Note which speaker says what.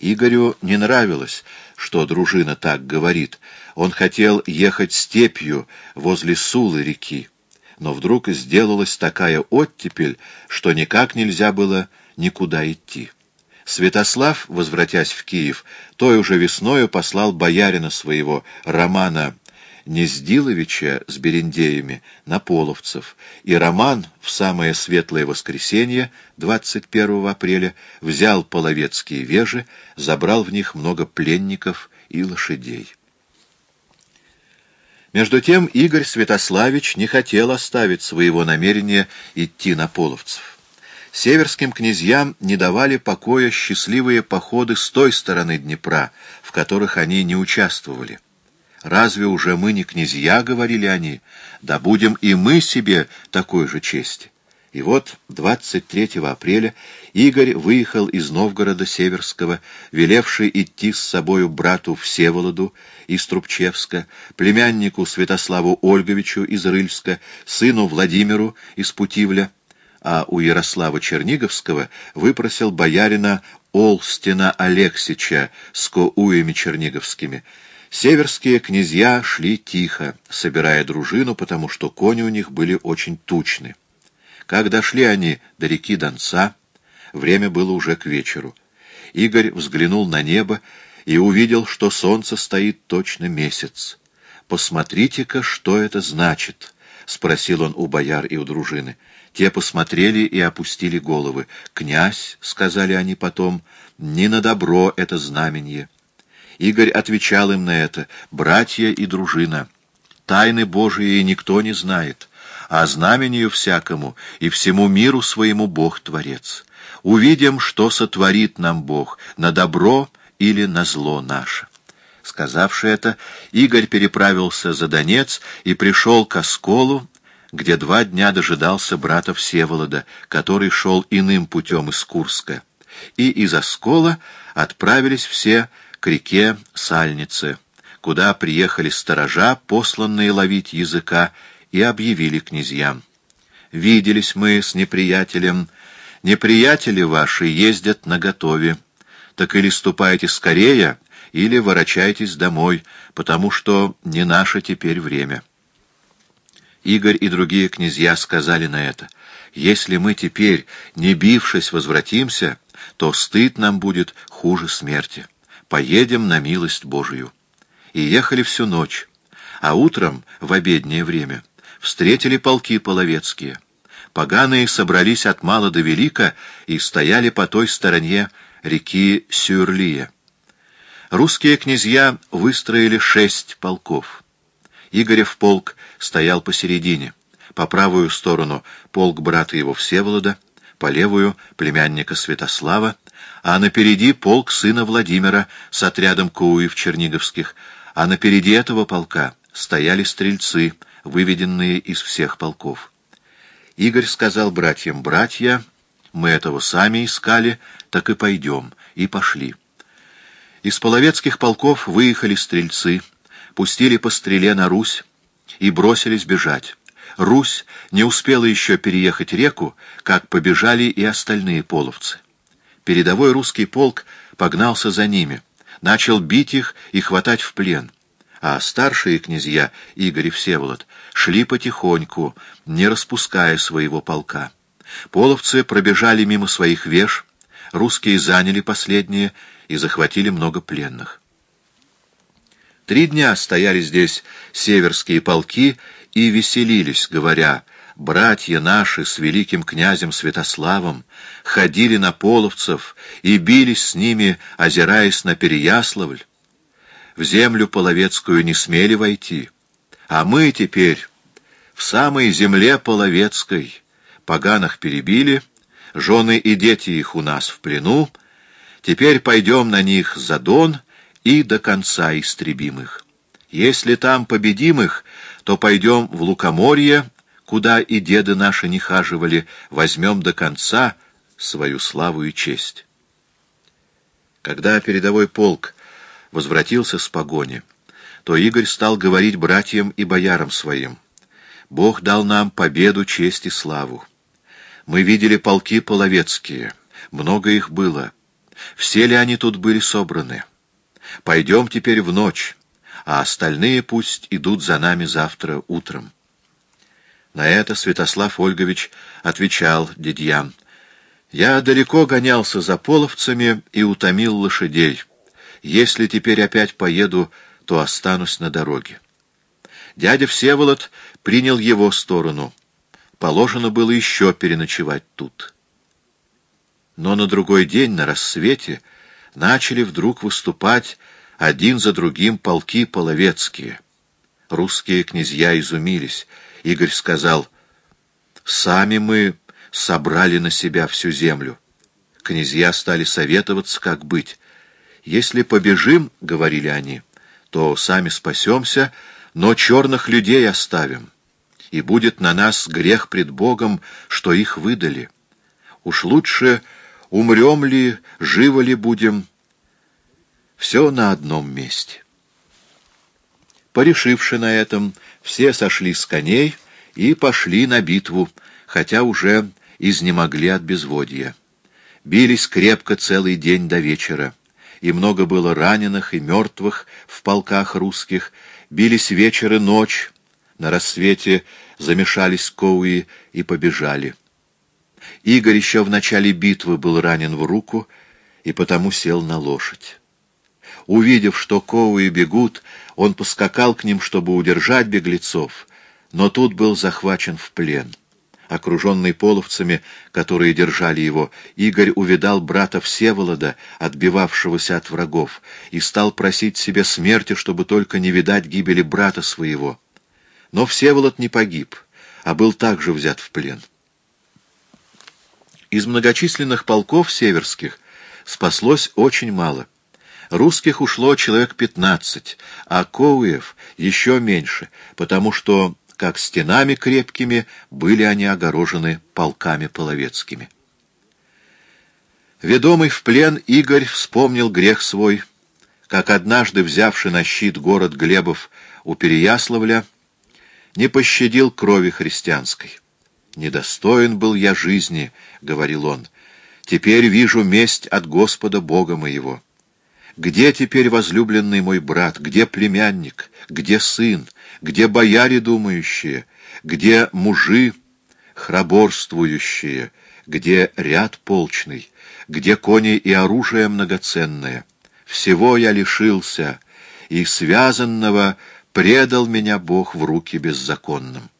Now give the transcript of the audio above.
Speaker 1: Игорю не нравилось, что дружина так говорит. Он хотел ехать степью возле Сулы реки. Но вдруг сделалась такая оттепель, что никак нельзя было никуда идти. Святослав, возвратясь в Киев, той уже весною послал боярина своего, Романа Нездиловича с Берендеями на Половцев, и Роман в самое светлое воскресенье, 21 апреля, взял половецкие вежи, забрал в них много пленников и лошадей. Между тем Игорь Святославич не хотел оставить своего намерения идти на Половцев. Северским князьям не давали покоя счастливые походы с той стороны Днепра, в которых они не участвовали. Разве уже мы не князья, — говорили они, — да будем и мы себе такой же чести. И вот 23 апреля Игорь выехал из Новгорода Северского, велевший идти с собою брату Всеволоду из Трубчевска, племяннику Святославу Ольговичу из Рыльска, сыну Владимиру из Путивля, а у Ярослава Черниговского выпросил боярина Олстина Алексича с коуями черниговскими — Северские князья шли тихо, собирая дружину, потому что кони у них были очень тучны. Как дошли они до реки Донца, время было уже к вечеру. Игорь взглянул на небо и увидел, что солнце стоит точно месяц. «Посмотрите-ка, что это значит?» — спросил он у бояр и у дружины. Те посмотрели и опустили головы. «Князь», — сказали они потом, — «не на добро это знаменье». Игорь отвечал им на это, братья и дружина. Тайны Божии никто не знает, а знамению всякому и всему миру своему Бог Творец. Увидим, что сотворит нам Бог, на добро или на зло наше. Сказавши это, Игорь переправился за Донец и пришел к Осколу, где два дня дожидался брата Всеволода, который шел иным путем из Курска. И из Оскола отправились все к реке Сальнице, куда приехали сторожа, посланные ловить языка, и объявили князьям. «Виделись мы с неприятелем. Неприятели ваши ездят наготове. Так или ступайте скорее, или ворочайтесь домой, потому что не наше теперь время». Игорь и другие князья сказали на это, «Если мы теперь, не бившись, возвратимся, то стыд нам будет хуже смерти» поедем на милость Божию. И ехали всю ночь, а утром, в обеднее время, встретили полки половецкие. Поганые собрались от мала до велика и стояли по той стороне реки Сюрлия. Русские князья выстроили шесть полков. Игорев полк стоял посередине, по правую сторону полк брата его Всеволода, по левую — племянника Святослава, а напереди полк сына Владимира с отрядом Куев Черниговских, а напереди этого полка стояли стрельцы, выведенные из всех полков. Игорь сказал братьям, «Братья, мы этого сами искали, так и пойдем». И пошли. Из половецких полков выехали стрельцы, пустили по стреле на Русь и бросились бежать. Русь не успела еще переехать реку, как побежали и остальные половцы. Передовой русский полк погнался за ними, начал бить их и хватать в плен. А старшие князья, Игорь и Всеволод, шли потихоньку, не распуская своего полка. Половцы пробежали мимо своих веж, русские заняли последние и захватили много пленных. Три дня стояли здесь северские полки и веселились, говоря братья наши с великим князем Святославом ходили на половцев и бились с ними, озираясь на Переяславль. В землю половецкую не смели войти, а мы теперь в самой земле половецкой поганых перебили, жены и дети их у нас в плену, теперь пойдем на них за Дон и до конца истребим их. Если там победим их, то пойдем в Лукоморье, куда и деды наши не хаживали, возьмем до конца свою славу и честь. Когда передовой полк возвратился с погони, то Игорь стал говорить братьям и боярам своим, «Бог дал нам победу, честь и славу. Мы видели полки половецкие, много их было. все ли они тут были собраны. Пойдем теперь в ночь, а остальные пусть идут за нами завтра утром. На это Святослав Ольгович отвечал дядьям. «Я далеко гонялся за половцами и утомил лошадей. Если теперь опять поеду, то останусь на дороге». Дядя Всеволод принял его сторону. Положено было еще переночевать тут. Но на другой день, на рассвете, начали вдруг выступать один за другим полки половецкие. Русские князья изумились — Игорь сказал, «Сами мы собрали на себя всю землю». Князья стали советоваться, как быть. «Если побежим, — говорили они, — то сами спасемся, но черных людей оставим, и будет на нас грех пред Богом, что их выдали. Уж лучше умрем ли, живо ли будем, все на одном месте». Порешивши на этом, все сошли с коней и пошли на битву, хотя уже изнемогли от безводья. Бились крепко целый день до вечера, и много было раненых и мертвых в полках русских, бились вечер и ночь, на рассвете замешались коуи и побежали. Игорь еще в начале битвы был ранен в руку и потому сел на лошадь. Увидев, что коуи бегут, он поскакал к ним, чтобы удержать беглецов, но тут был захвачен в плен. Окруженный половцами, которые держали его, Игорь увидал брата Всеволода, отбивавшегося от врагов, и стал просить себе смерти, чтобы только не видать гибели брата своего. Но Всеволод не погиб, а был также взят в плен. Из многочисленных полков северских спаслось очень мало — Русских ушло человек пятнадцать, а Коуев еще меньше, потому что, как стенами крепкими, были они огорожены полками половецкими. Ведомый в плен Игорь вспомнил грех свой, как однажды, взявший на щит город Глебов у Переяславля, не пощадил крови христианской. «Недостоин был я жизни», — говорил он, — «теперь вижу месть от Господа Бога моего». Где теперь возлюбленный мой брат? Где племянник? Где сын? Где бояре думающие? Где мужи храборствующие? Где ряд полчный? Где кони и оружие многоценное? Всего я лишился, и связанного предал меня Бог в руки беззаконным.